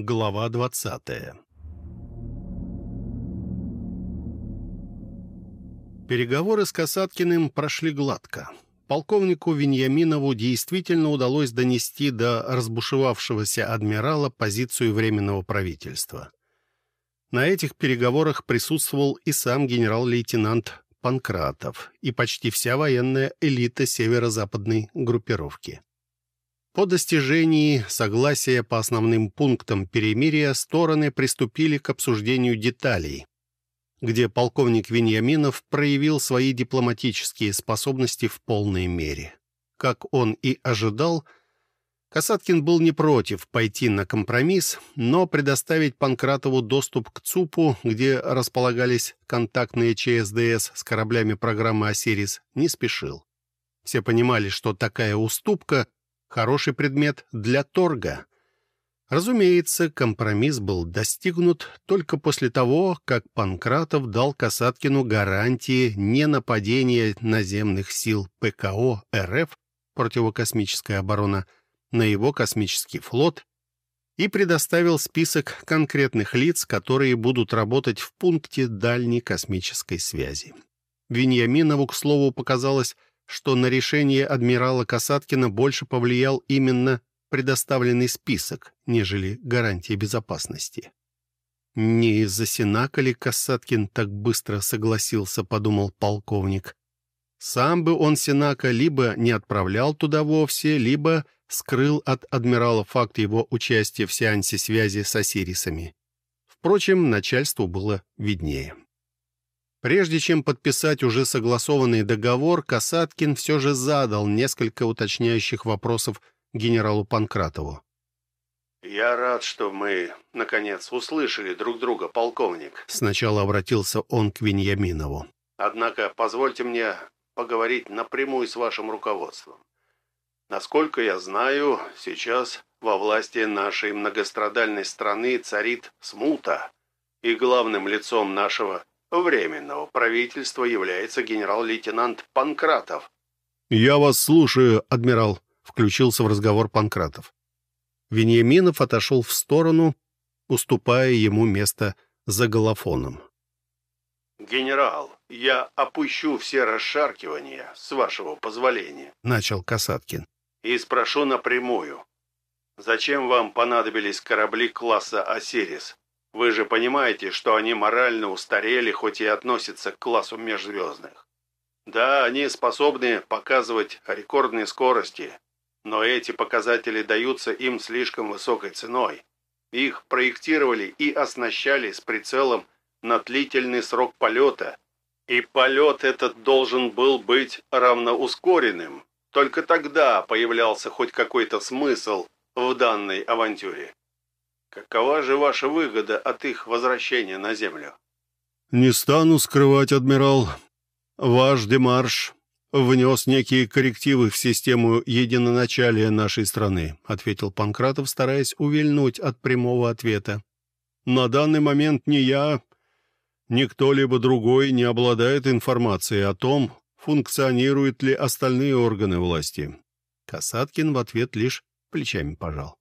Глава 20 Переговоры с Касаткиным прошли гладко. Полковнику Веньяминову действительно удалось донести до разбушевавшегося адмирала позицию Временного правительства. На этих переговорах присутствовал и сам генерал-лейтенант Панкратов и почти вся военная элита северо-западной группировки. По достижении согласия по основным пунктам перемирия стороны приступили к обсуждению деталей, где полковник Веньяминов проявил свои дипломатические способности в полной мере. Как он и ожидал, Касаткин был не против пойти на компромисс, но предоставить Панкратову доступ к ЦУПу, где располагались контактные ЧСДС с кораблями программы «Осирис», не спешил. Все понимали, что такая уступка — хороший предмет для торга. Разумеется, компромисс был достигнут только после того, как Панкратов дал Касаткину гарантии ненападения наземных сил ПКО РФ противокосмическая оборона – на его космический флот и предоставил список конкретных лиц, которые будут работать в пункте дальней космической связи. Вениаминову, к слову, показалось, что на решение адмирала Касаткина больше повлиял именно предоставленный список, нежели гарантия безопасности. «Не из-за Синака ли Касаткин так быстро согласился?» — подумал полковник. «Сам бы он Синака либо не отправлял туда вовсе, либо скрыл от адмирала факт его участия в сеансе связи с осирисами. Впрочем, начальству было виднее. Прежде чем подписать уже согласованный договор, Касаткин все же задал несколько уточняющих вопросов генералу Панкратову. «Я рад, что мы, наконец, услышали друг друга, полковник». Сначала обратился он к Веньяминову. «Однако позвольте мне поговорить напрямую с вашим руководством. Насколько я знаю, сейчас во власти нашей многострадальной страны царит смута, и главным лицом нашего временного правительства является генерал-лейтенант Панкратов. «Я вас слушаю, адмирал», — включился в разговор Панкратов. Вениаминов отошел в сторону, уступая ему место за голофоном. «Генерал, я опущу все расшаркивания, с вашего позволения», — начал Касаткин и спрошу напрямую. Зачем вам понадобились корабли класса «Осирис»? Вы же понимаете, что они морально устарели, хоть и относятся к классу межзвездных. Да, они способны показывать рекордные скорости, но эти показатели даются им слишком высокой ценой. Их проектировали и оснащали с прицелом на длительный срок полета, и полет этот должен был быть равноускоренным, только тогда появлялся хоть какой-то смысл в данной авантюре. Какова же ваша выгода от их возвращения на Землю? «Не стану скрывать, адмирал. Ваш демарш внес некие коррективы в систему единоначалия нашей страны», ответил Панкратов, стараясь увильнуть от прямого ответа. «На данный момент ни я, ни кто-либо другой не обладает информацией о том, функционируют ли остальные органы власти. Касаткин в ответ лишь плечами пожал.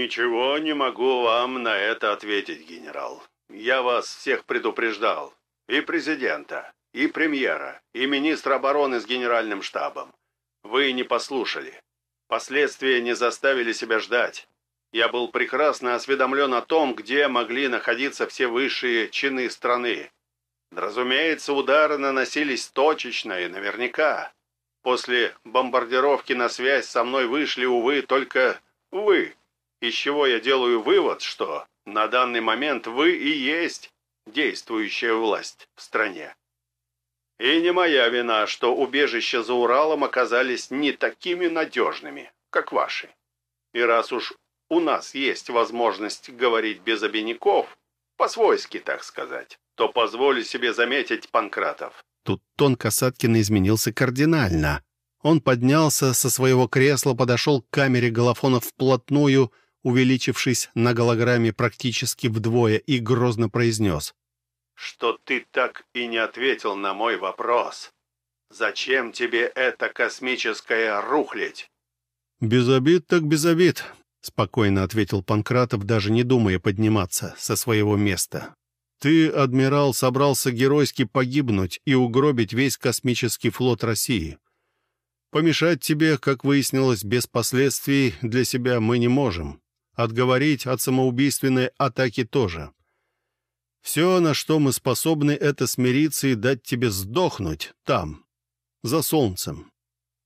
«Ничего не могу вам на это ответить, генерал. Я вас всех предупреждал. И президента, и премьера, и министра обороны с генеральным штабом. Вы не послушали. Последствия не заставили себя ждать. Я был прекрасно осведомлен о том, где могли находиться все высшие чины страны. Разумеется, удары наносились точечно и наверняка. После бомбардировки на связь со мной вышли, увы, только вы. Из чего я делаю вывод, что на данный момент вы и есть действующая власть в стране. И не моя вина, что убежища за Уралом оказались не такими надежными, как ваши. И раз уж у нас есть возможность говорить без обиняков, по-свойски, так сказать, то позволю себе заметить Панкратов. Тут тон Касаткина изменился кардинально. Он поднялся со своего кресла, подошел к камере голофона вплотную, увеличившись на голограмме практически вдвое, и грозно произнес. «Что ты так и не ответил на мой вопрос? Зачем тебе эта космическая рухлядь?» «Без обид так без обид. — спокойно ответил Панкратов, даже не думая подниматься со своего места. «Ты, адмирал, собрался геройски погибнуть и угробить весь космический флот России. Помешать тебе, как выяснилось, без последствий для себя мы не можем. Отговорить от самоубийственной атаки тоже. Все, на что мы способны, это смириться и дать тебе сдохнуть там, за солнцем.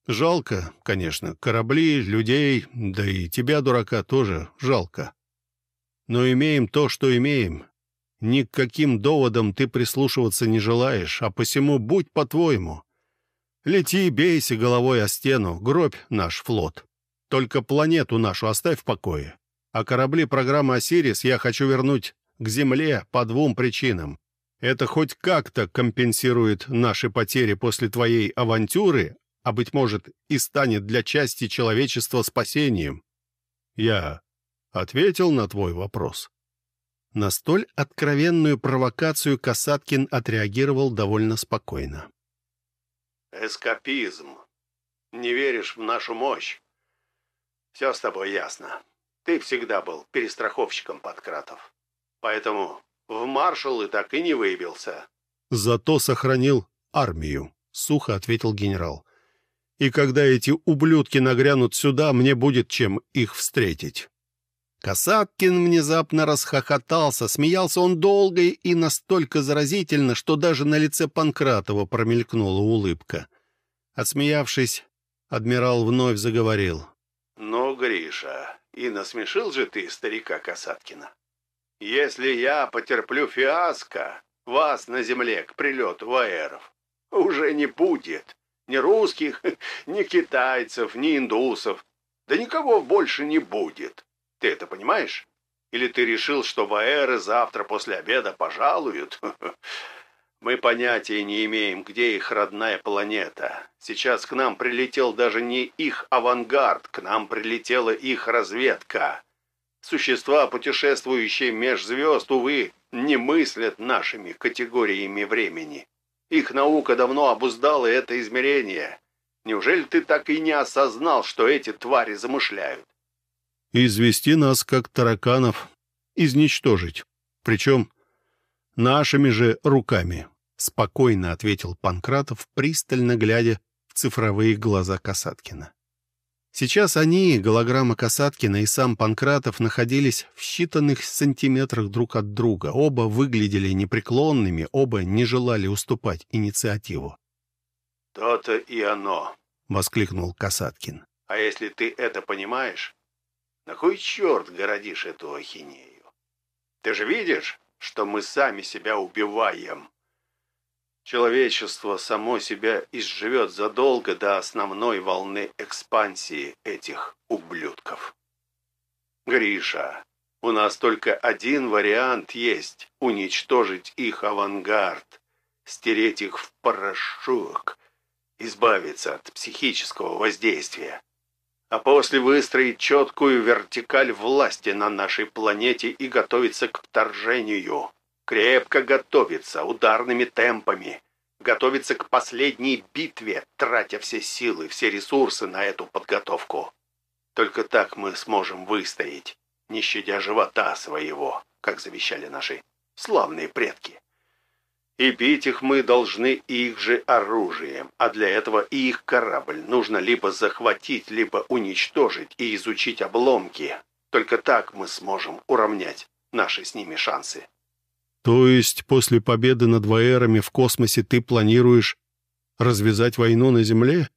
Жалко, конечно, корабли, людей, да и тебя, дурака, тоже жалко. Но имеем то, что имеем. Ни к каким доводам ты прислушиваться не желаешь, а посему будь по-твоему. Лети, бейся головой о стену, гробь наш флот. Только планету нашу оставь в покое. А корабли программы «Осирис» я хочу вернуть к Земле по двум причинам. Это хоть как-то компенсирует наши потери после твоей авантюры, а, быть может, и станет для части человечества спасением. Я ответил на твой вопрос. На столь откровенную провокацию Касаткин отреагировал довольно спокойно. «Эскапизм. Не веришь в нашу мощь? Все с тобой ясно. Ты всегда был перестраховщиком Подкратов. Поэтому в маршалы так и не выбился». «Зато сохранил армию», — сухо ответил генерал и когда эти ублюдки нагрянут сюда, мне будет чем их встретить». Касаткин внезапно расхохотался, смеялся он долго и настолько заразительно, что даже на лице Панкратова промелькнула улыбка. Отсмеявшись, адмирал вновь заговорил. «Ну, Гриша, и насмешил же ты старика Касаткина. Если я потерплю фиаско, вас на земле к прилету ваеров уже не будет. Ни русских, ни китайцев, ни индусов. Да никого больше не будет. Ты это понимаешь? Или ты решил, что Ваэры завтра после обеда пожалуют? Мы понятия не имеем, где их родная планета. Сейчас к нам прилетел даже не их авангард, к нам прилетела их разведка. Существа, путешествующие меж звезд, увы, не мыслят нашими категориями времени. Их наука давно обуздала это измерение. Неужели ты так и не осознал, что эти твари замышляют? Извести нас, как тараканов, изничтожить. Причем нашими же руками, — спокойно ответил Панкратов, пристально глядя в цифровые глаза Касаткина. Сейчас они, голограмма Касаткина и сам Панкратов, находились в считанных сантиметрах друг от друга. Оба выглядели непреклонными, оба не желали уступать инициативу. «То-то и оно!» — воскликнул Касаткин. «А если ты это понимаешь, на кой черт городишь эту ахинею? Ты же видишь, что мы сами себя убиваем?» Человечество само себя изживет задолго до основной волны экспансии этих ублюдков. Гриша, у нас только один вариант есть — уничтожить их авангард, стереть их в порошок, избавиться от психического воздействия, а после выстроить четкую вертикаль власти на нашей планете и готовиться к вторжению. Крепко готовиться ударными темпами. Готовиться к последней битве, тратя все силы, все ресурсы на эту подготовку. Только так мы сможем выстоять, не щадя живота своего, как завещали наши славные предки. И бить их мы должны их же оружием, а для этого и их корабль нужно либо захватить, либо уничтожить и изучить обломки. Только так мы сможем уравнять наши с ними шансы. То есть после победы над Ваэрами в космосе ты планируешь развязать войну на Земле?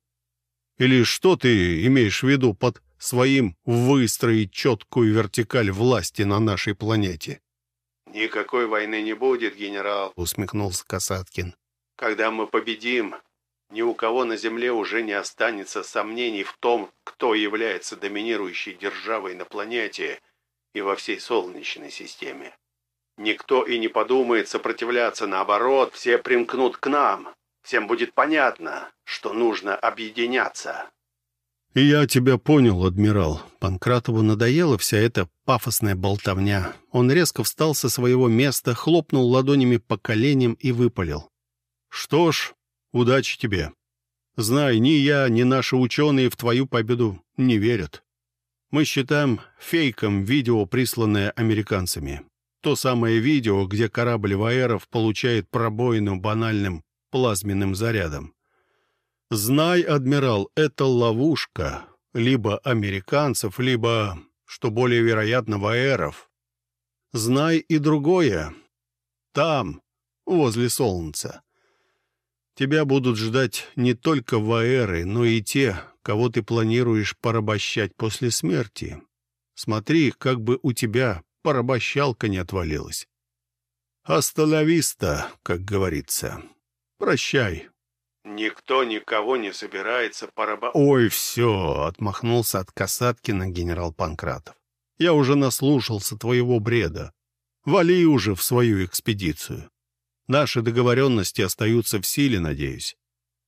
Или что ты имеешь в виду под своим выстроить четкую вертикаль власти на нашей планете? «Никакой войны не будет, генерал», — усмехнулся Касаткин. «Когда мы победим, ни у кого на Земле уже не останется сомнений в том, кто является доминирующей державой на планете и во всей Солнечной системе. Никто и не подумает сопротивляться, наоборот, все примкнут к нам. Всем будет понятно, что нужно объединяться. И я тебя понял, адмирал. Панкратову надоела вся эта пафосная болтовня. Он резко встал со своего места, хлопнул ладонями по коленям и выпалил. Что ж, удачи тебе. Знай, ни я, ни наши ученые в твою победу не верят. Мы считаем фейком видео, присланное американцами. То самое видео, где корабль Ваеров получает пробоину банальным плазменным зарядом. Знай, адмирал, это ловушка либо американцев, либо, что более вероятно, Ваеров. Знай и другое. Там, возле Солнца. Тебя будут ждать не только Ваеры, но и те, кого ты планируешь порабощать после смерти. Смотри, как бы у тебя порабощалка не отвалилась. Остановиста, как говорится. Прощай. Никто никого не собирается пораба... Ой, все, отмахнулся от Касаткина генерал Панкратов. Я уже наслушался твоего бреда. Вали уже в свою экспедицию. Наши договоренности остаются в силе, надеюсь.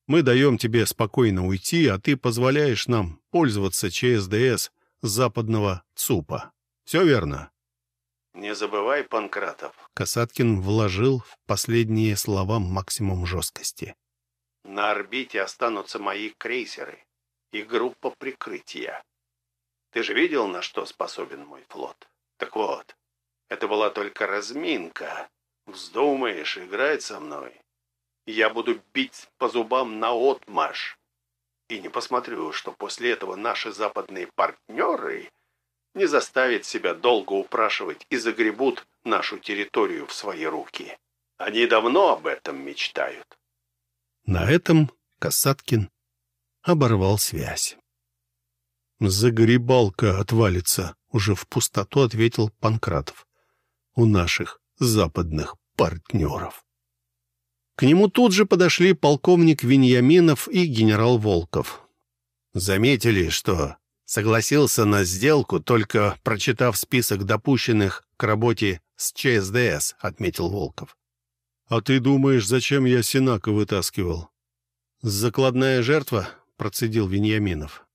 Мы даем тебе спокойно уйти, а ты позволяешь нам пользоваться ЧСДС западного ЦУПа. Все верно?» «Не забывай, Панкратов». Касаткин вложил в последние слова максимум жесткости. «На орбите останутся мои крейсеры и группа прикрытия. Ты же видел, на что способен мой флот? Так вот, это была только разминка. Вздумаешь играть со мной? Я буду бить по зубам на отмаш. И не посмотрю, что после этого наши западные партнеры не заставят себя долго упрашивать и загребут нашу территорию в свои руки. Они давно об этом мечтают. На этом Касаткин оборвал связь. «Загребалка отвалится», — уже в пустоту ответил Панкратов. «У наших западных партнеров. К нему тут же подошли полковник Веньяминов и генерал Волков. Заметили, что согласился на сделку, только прочитав список допущенных к работе с ЧСДС, отметил Волков. «А ты думаешь, зачем я Синака вытаскивал?» «Закладная жертва?» — процедил Веньяминов.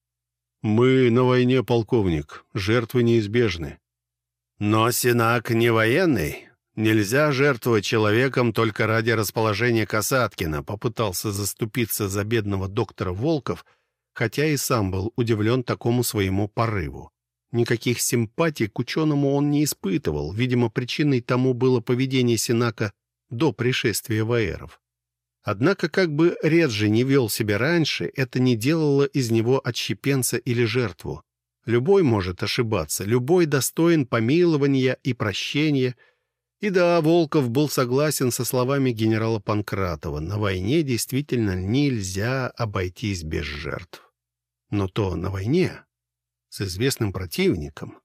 «Мы на войне, полковник. Жертвы неизбежны». «Но Синак не военный. Нельзя жертвовать человеком только ради расположения Касаткина, попытался заступиться за бедного доктора Волков, хотя и сам был удивлен такому своему порыву. Никаких симпатий к ученому он не испытывал, видимо, причиной тому было поведение Синака до пришествия Ваеров. Однако, как бы Реджи не вел себя раньше, это не делало из него отщепенца или жертву. Любой может ошибаться, любой достоин помилования и прощения — и да, Волков был согласен со словами генерала Панкратова. На войне действительно нельзя обойтись без жертв. Но то на войне с известным противником.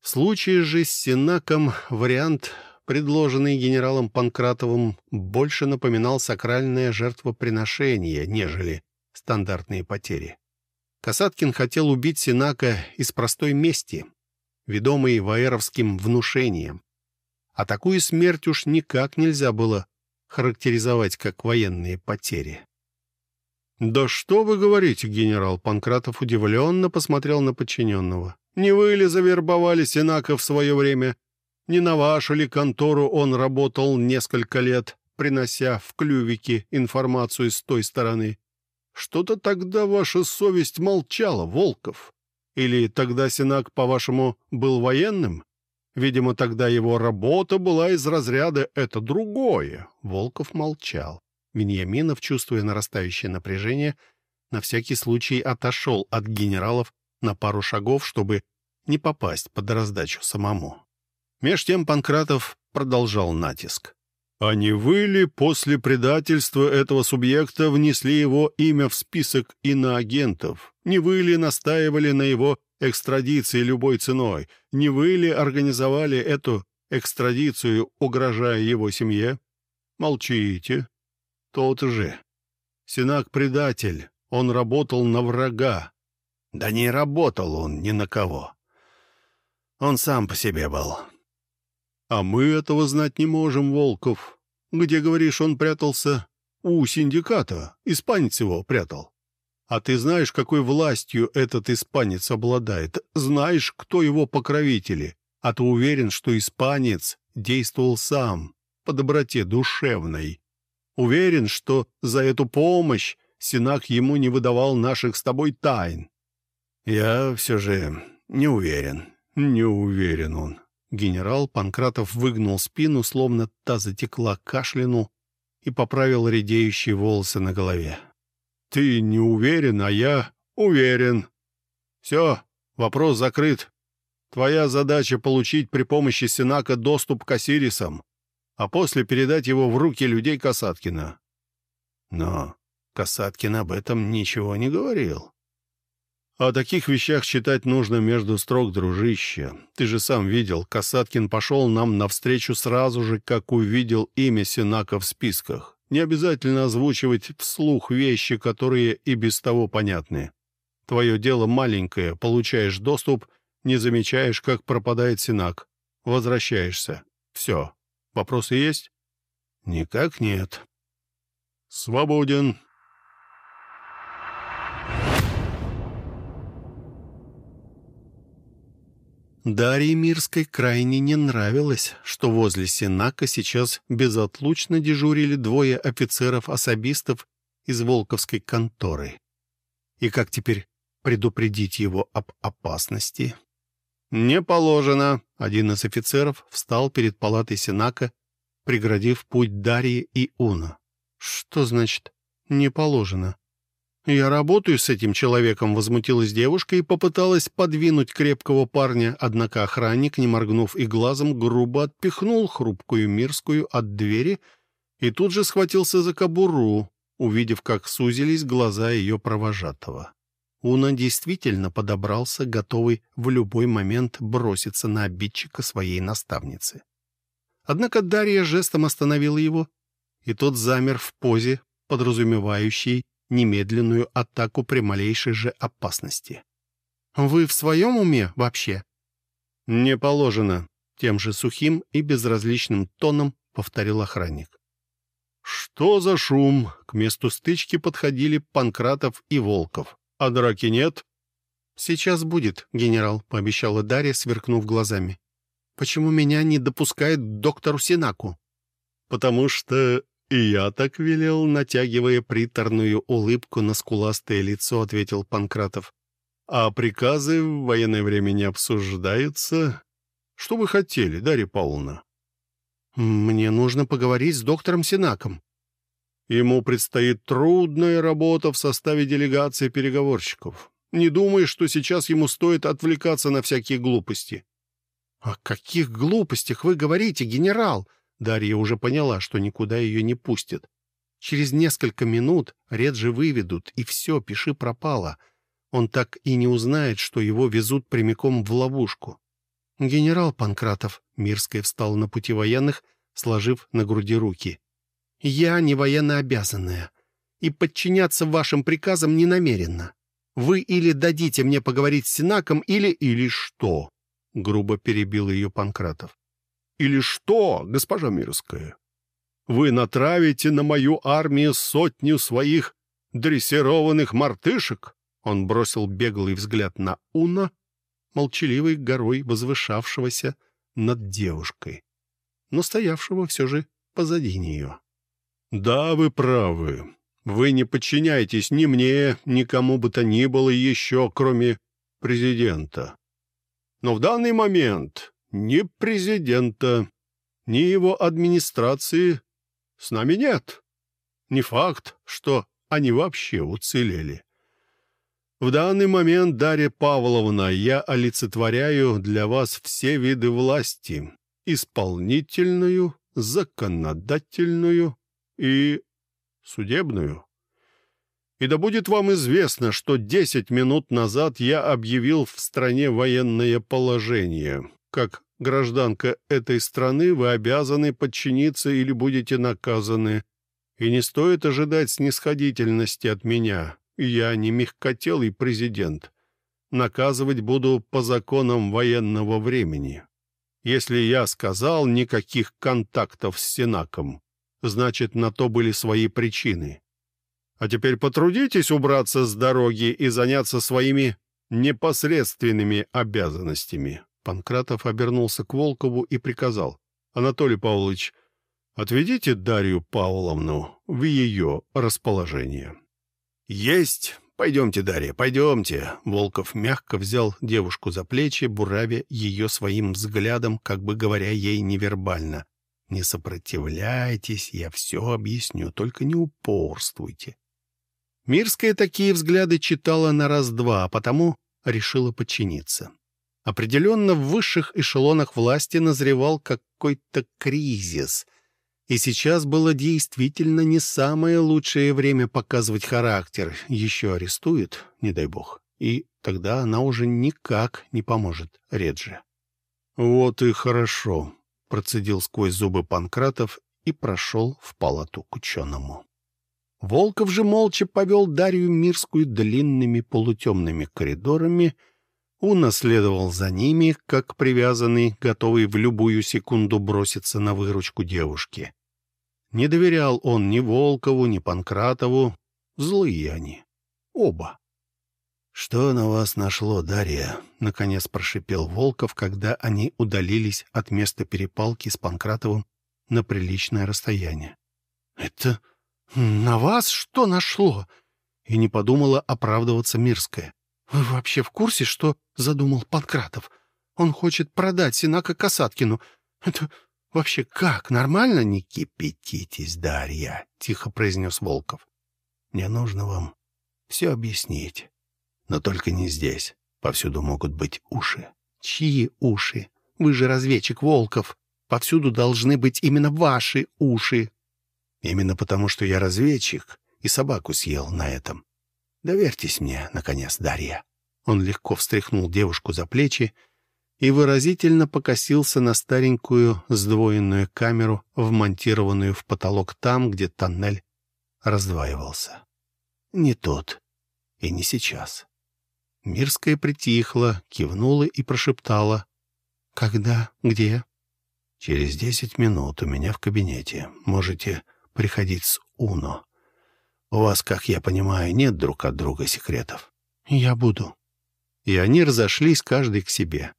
В случае же с Синаком вариант, предложенный генералом Панкратовым, больше напоминал сакральное жертвоприношение, нежели стандартные потери. Касаткин хотел убить Синака из простой мести, ведомый ваеровским внушением. А такую смерть уж никак нельзя было характеризовать как военные потери. «Да что вы говорите, генерал?» Панкратов удивленно посмотрел на подчиненного. «Не вы ли завербовали Сенака в свое время? Не на вашу ли контору он работал несколько лет, принося в клювике информацию с той стороны? Что-то тогда ваша совесть молчала, Волков. Или тогда Сенак, по-вашему, был военным?» Видимо, тогда его работа была из разряда «это другое». Волков молчал. Вениаминов, чувствуя нарастающее напряжение, на всякий случай отошел от генералов на пару шагов, чтобы не попасть под раздачу самому. Меж тем Панкратов продолжал натиск. «А не вы ли после предательства этого субъекта внесли его имя в список иноагентов? Не вы ли настаивали на его экстрадиции любой ценой. Не вы ли организовали эту экстрадицию, угрожая его семье? Молчите. Тот же. Синак предатель. Он работал на врага. Да не работал он ни на кого. Он сам по себе был. А мы этого знать не можем, Волков. Где, говоришь, он прятался? У синдиката. Испанец его прятал. А ты знаешь, какой властью этот испанец обладает? Знаешь, кто его покровители? А ты уверен, что испанец действовал сам, по доброте душевной? Уверен, что за эту помощь Синак ему не выдавал наших с тобой тайн? «Я все же не уверен». «Не уверен он». Генерал Панкратов выгнул спину, словно та затекла, кашлянул и поправил редеющие волосы на голове. «Ты не уверен, а я уверен. Все, вопрос закрыт. Твоя задача — получить при помощи Синака доступ к Осирисам, а после передать его в руки людей Касаткина». Но Касаткин об этом ничего не говорил. О таких вещах читать нужно между строк, дружище. Ты же сам видел, Касаткин пошел нам навстречу сразу же, как увидел имя Синака в списках. Не обязательно озвучивать вслух вещи, которые и без того понятны. Твое дело маленькое, получаешь доступ, не замечаешь, как пропадает Синак. Возвращаешься. Все. Вопросы есть? Никак нет. Свободен. Дарье Мирской крайне не нравилось, что возле Сенака сейчас безотлучно дежурили двое офицеров-особистов из Волковской конторы. И как теперь предупредить его об опасности? «Не положено!» — один из офицеров встал перед палатой Сенака, преградив путь Дарьи и Уна. «Что значит «не положено»?» «Я работаю с этим человеком», — возмутилась девушка и попыталась подвинуть крепкого парня, однако охранник, не моргнув и глазом, грубо отпихнул хрупкую Мирскую от двери и тут же схватился за кобуру, увидев, как сузились глаза ее провожатого. Уна действительно подобрался, готовый в любой момент броситься на обидчика своей наставницы. Однако Дарья жестом остановила его, и тот замер в позе, подразумевающей немедленную атаку при малейшей же опасности. «Вы в своем уме вообще?» «Не положено», — тем же сухим и безразличным тоном повторил охранник. «Что за шум?» К месту стычки подходили Панкратов и Волков. «А драки нет?» «Сейчас будет, генерал», — пообещала Дарья, сверкнув глазами. «Почему меня не допускает доктору Синаку?» «Потому что «И я так велел», — натягивая приторную улыбку на скуластое лицо, ответил Панкратов. «А приказы в военное время не обсуждаются. Что вы хотели, Дарья Павловна?» «Мне нужно поговорить с доктором Синаком». «Ему предстоит трудная работа в составе делегации переговорщиков. Не думай, что сейчас ему стоит отвлекаться на всякие глупости». «О каких глупостях вы говорите, генерал?» Дарья уже поняла, что никуда ее не пустят. Через несколько минут Реджи выведут, и все, пиши пропало. Он так и не узнает, что его везут прямиком в ловушку. «Генерал Панкратов», — Мирская встал на пути военных, сложив на груди руки. «Я не военно обязанная, и подчиняться вашим приказам не намерена. Вы или дадите мне поговорить с Синаком, или... или что?» — грубо перебил ее Панкратов. Или что, госпожа Мирская? Вы натравите на мою армию сотню своих дрессированных мартышек?» Он бросил беглый взгляд на Уна, молчаливой горой возвышавшегося над девушкой, но стоявшего все же позади нее. «Да, вы правы. Вы не подчиняетесь ни мне, ни кому бы то ни было еще, кроме президента. Но в данный момент ни президента, ни его администрации с нами нет. Не факт, что они вообще уцелели. В данный момент, Дарья Павловна, я олицетворяю для вас все виды власти — исполнительную, законодательную и судебную. И да будет вам известно, что десять минут назад я объявил в стране военное положение как гражданка этой страны вы обязаны подчиниться или будете наказаны. И не стоит ожидать снисходительности от меня. Я не мягкотелый президент. Наказывать буду по законам военного времени. Если я сказал никаких контактов с Сенаком, значит, на то были свои причины. А теперь потрудитесь убраться с дороги и заняться своими непосредственными обязанностями. Панкратов обернулся к Волкову и приказал. «Анатолий Павлович, отведите Дарью Павловну в ее расположение». «Есть!» «Пойдемте, Дарья, пойдемте». Волков мягко взял девушку за плечи, буравя ее своим взглядом, как бы говоря ей невербально. «Не сопротивляйтесь, я все объясню, только не упорствуйте». Мирская такие взгляды читала на раз-два, а потому решила подчиниться. Определенно в высших эшелонах власти назревал какой-то кризис, и сейчас было действительно не самое лучшее время показывать характер. Еще арестуют, не дай бог, и тогда она уже никак не поможет Реджи. «Вот и хорошо», — процедил сквозь зубы Панкратов и прошел в палату к ученому. Волков же молча повел Дарью Мирскую длинными полутемными коридорами, унаследовал за ними, как привязанный, готовый в любую секунду броситься на выручку девушки. Не доверял он ни Волкову, ни Панкратову. Злые они. Оба. «Что на вас нашло, Дарья?» — наконец прошипел Волков, когда они удалились от места перепалки с Панкратовым на приличное расстояние. «Это на вас что нашло?» И не подумала оправдываться Мирская. «Вы вообще в курсе, что задумал Панкратов? Он хочет продать Синака Касаткину. Это вообще как? Нормально?» «Не кипятитесь, Дарья», — тихо произнес Волков. «Мне нужно вам все объяснить. Но только не здесь. Повсюду могут быть уши». «Чьи уши? Вы же разведчик Волков. Повсюду должны быть именно ваши уши». «Именно потому, что я разведчик и собаку съел на этом. Доверьтесь мне, наконец, Дарья». Он легко встряхнул девушку за плечи и выразительно покосился на старенькую сдвоенную камеру, вмонтированную в потолок там, где тоннель раздваивался. Не тут и не сейчас. Мирская притихла, кивнула и прошептала. «Когда? Где?» «Через десять минут у меня в кабинете. Можете приходить с Уно. У вас, как я понимаю, нет друг от друга секретов. Я буду. И они разошлись каждый к себе.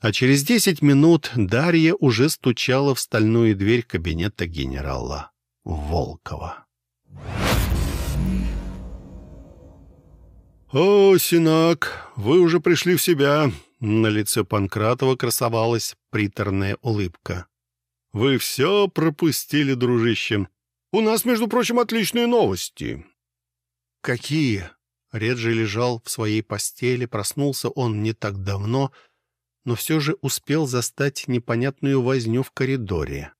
А через десять минут Дарья уже стучала в стальную дверь кабинета генерала Волкова. «О, Синак, вы уже пришли в себя!» На лице Панкратова красовалась приторная улыбка. «Вы все пропустили, дружище. У нас, между прочим, отличные новости». «Какие?» Реджи лежал в своей постели, проснулся он не так давно, но все же успел застать непонятную возню в коридоре.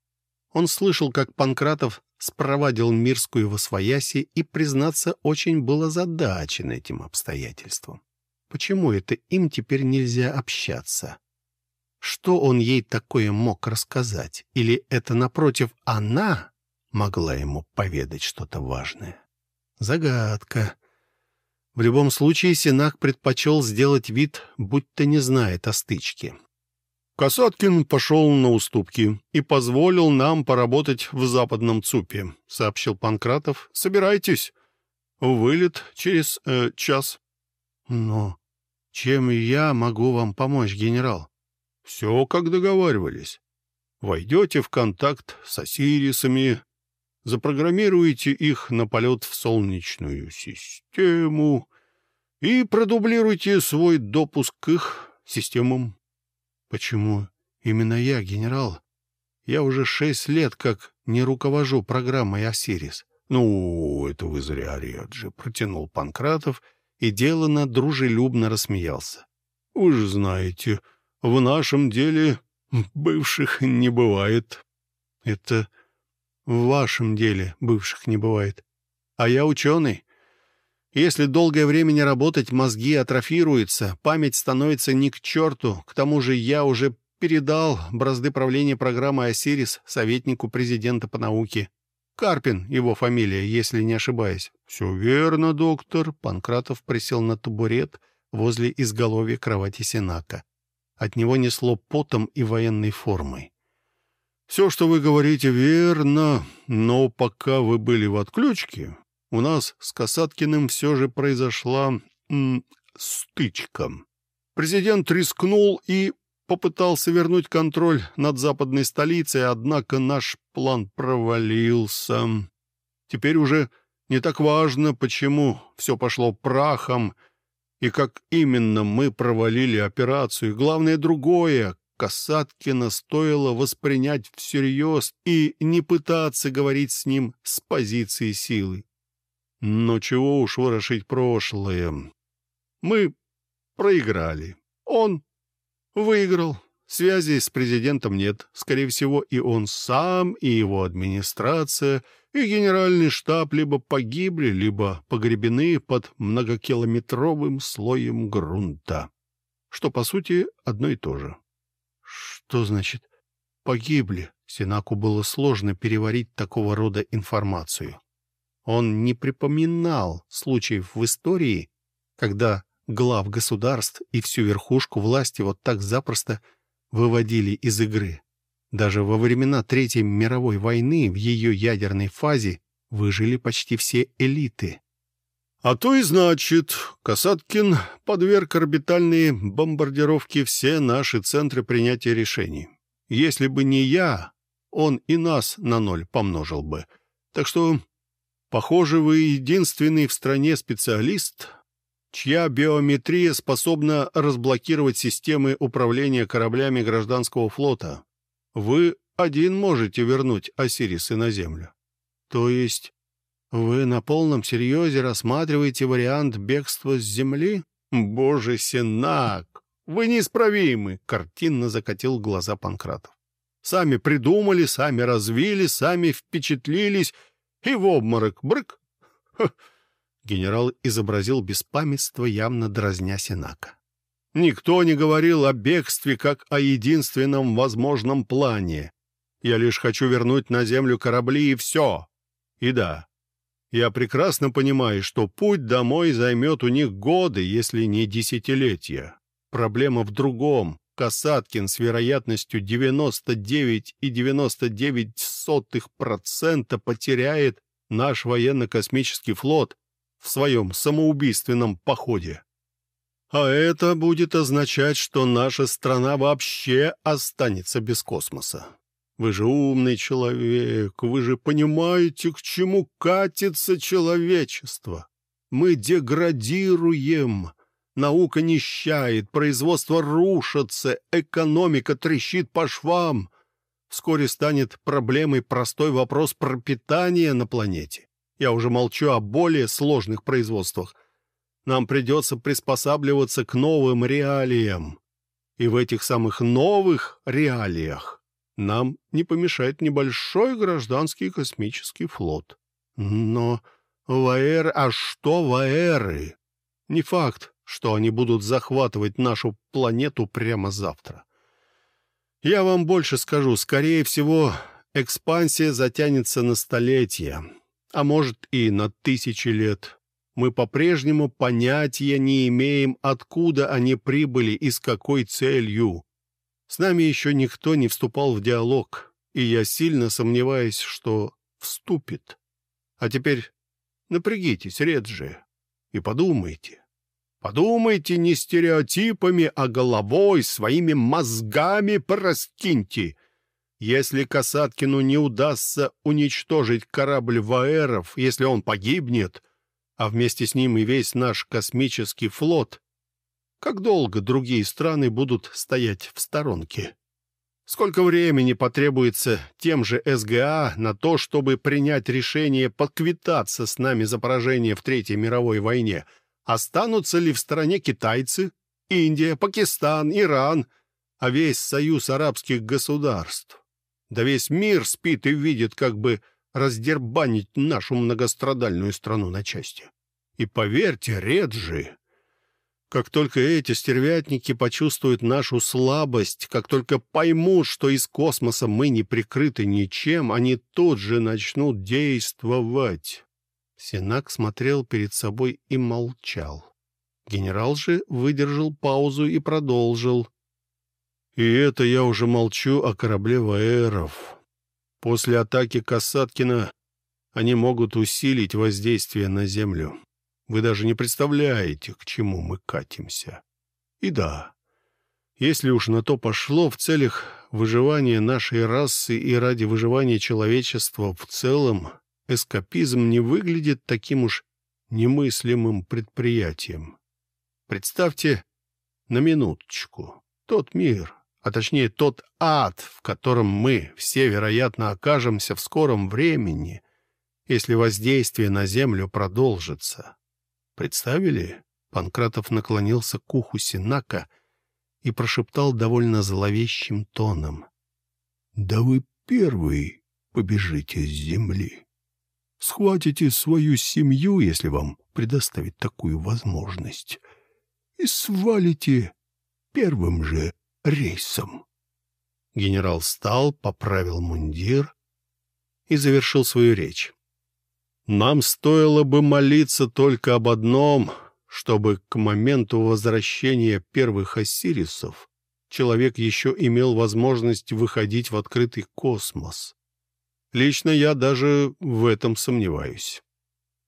Он слышал, как Панкратов спровадил Мирскую во свояси и, признаться, очень был озадачен этим обстоятельством. Почему это им теперь нельзя общаться? Что он ей такое мог рассказать? Или это, напротив, она могла ему поведать что-то важное. Загадка. В любом случае, Синак предпочел сделать вид, будто не знает о стычке. «Касаткин пошел на уступки и позволил нам поработать в западном ЦУПе», — сообщил Панкратов. «Собирайтесь. Вылет через э, час». «Но чем я могу вам помочь, генерал?» «Все, как договаривались. Войдете в контакт с осирисами, запрограммируете их на полет в Солнечную систему и продублируйте свой допуск к их системам. Почему именно я, генерал? Я уже шесть лет как не руковожу программой «Осирис». «Ну, это вы зря, Реджи», — протянул Панкратов и делано дружелюбно рассмеялся. «Вы же знаете, в нашем деле бывших не бывает». «Это в вашем деле бывших не бывает. А я ученый. Если долгое время не работать, мозги атрофируются, память становится ни к черту. К тому же я уже передал бразды правления программы «Осирис» советнику президента по науке. Карпин его фамилия, если не ошибаюсь. «Все верно, доктор». Панкратов присел на табурет возле изголовья кровати Сенака. От него несло потом и военной формой. Все, что вы говорите, верно, но пока вы были в отключке, у нас с Касаткиным все же произошла м, стычка. Президент рискнул и попытался вернуть контроль над западной столицей, однако наш план провалился. Теперь уже Не так важно, почему все пошло прахом и как именно мы провалили операцию. Главное другое. Касаткина стоило воспринять всерьез и не пытаться говорить с ним с позиции силы. Но чего уж ворошить прошлое. Мы проиграли. Он выиграл. Связи с президентом нет. Скорее всего, и он сам, и его администрация, и генеральный штаб либо погибли, либо погребены под многокилометровым слоем грунта. Что, по сути, одно и то же. Что значит «погибли»? Синаку было сложно переварить такого рода информацию. Он не припоминал случаев в истории, когда глав государств и всю верхушку власти вот так запросто выводили из игры. Даже во времена Третьей мировой войны в ее ядерной фазе выжили почти все элиты. А то и значит, Касаткин подверг орбитальные бомбардировки все наши центры принятия решений. Если бы не я, он и нас на ноль помножил бы. Так что, похоже, вы единственный в стране специалист, чья биометрия способна разблокировать системы управления кораблями гражданского флота. Вы один можете вернуть Осирисы на Землю. То есть вы на полном серьезе рассматриваете вариант бегства с Земли? Боже, Сенак, вы неисправимы, картинно закатил глаза Панкратов. Сами придумали, сами развили, сами впечатлились и в обморок. Брык! Генерал изобразил беспамятство, явно дразня Сенака. «Никто не говорил о бегстве как о единственном возможном плане. Я лишь хочу вернуть на землю корабли, и все. И да, я прекрасно понимаю, что путь домой займет у них годы, если не десятилетия. Проблема в другом. Касаткин с вероятностью 99,99% потеряет наш военно-космический флот в своем самоубийственном походе. А это будет означать, что наша страна вообще останется без космоса. Вы же умный человек, вы же понимаете, к чему катится человечество. Мы деградируем, наука нищает, производство рушится, экономика трещит по швам. Вскоре станет проблемой простой вопрос пропитания на планете. Я уже молчу о более сложных производствах. Нам придется приспосабливаться к новым реалиям. И в этих самых новых реалиях нам не помешает небольшой гражданский космический флот. Но ВАЭР... А что ВАЭРы? Не факт, что они будут захватывать нашу планету прямо завтра. Я вам больше скажу. Скорее всего, экспансия затянется на столетия а может и на тысячи лет. Мы по-прежнему понятия не имеем, откуда они прибыли и с какой целью. С нами еще никто не вступал в диалог, и я сильно сомневаюсь, что вступит. А теперь напрягитесь, Реджи, и подумайте. Подумайте не стереотипами, а головой, своими мозгами пораскиньте. Если Касаткину не удастся уничтожить корабль Ваэров, если он погибнет, а вместе с ним и весь наш космический флот, как долго другие страны будут стоять в сторонке? Сколько времени потребуется тем же СГА на то, чтобы принять решение поквитаться с нами за поражение в Третьей мировой войне? Останутся ли в стороне китайцы, Индия, Пакистан, Иран, а весь союз арабских государств? Да весь мир спит и видит, как бы раздербанить нашу многострадальную страну на части. И поверьте, Реджи, как только эти стервятники почувствуют нашу слабость, как только поймут, что из космоса мы не прикрыты ничем, они тут же начнут действовать. Сенак смотрел перед собой и молчал. Генерал же выдержал паузу и продолжил. И это я уже молчу о корабле Ваэров. После атаки Касаткина они могут усилить воздействие на Землю. Вы даже не представляете, к чему мы катимся. И да, если уж на то пошло, в целях выживания нашей расы и ради выживания человечества в целом, эскапизм не выглядит таким уж немыслимым предприятием. Представьте на минуточку тот мир, а точнее тот ад, в котором мы все, вероятно, окажемся в скором времени, если воздействие на Землю продолжится. Представили? Панкратов наклонился к уху Синака и прошептал довольно зловещим тоном. «Да вы первый побежите с земли. Схватите свою семью, если вам предоставить такую возможность, и свалите первым же рейсом». Генерал встал, поправил мундир и завершил свою речь. «Нам стоило бы молиться только об одном — чтобы к моменту возвращения первых Осирисов человек еще имел возможность выходить в открытый космос. Лично я даже в этом сомневаюсь.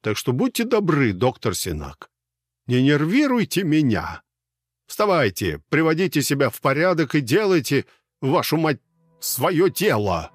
Так что будьте добры, доктор Синак. Не нервируйте меня. Вставайте, приводите себя в порядок и делайте, вашу мать, свое тело.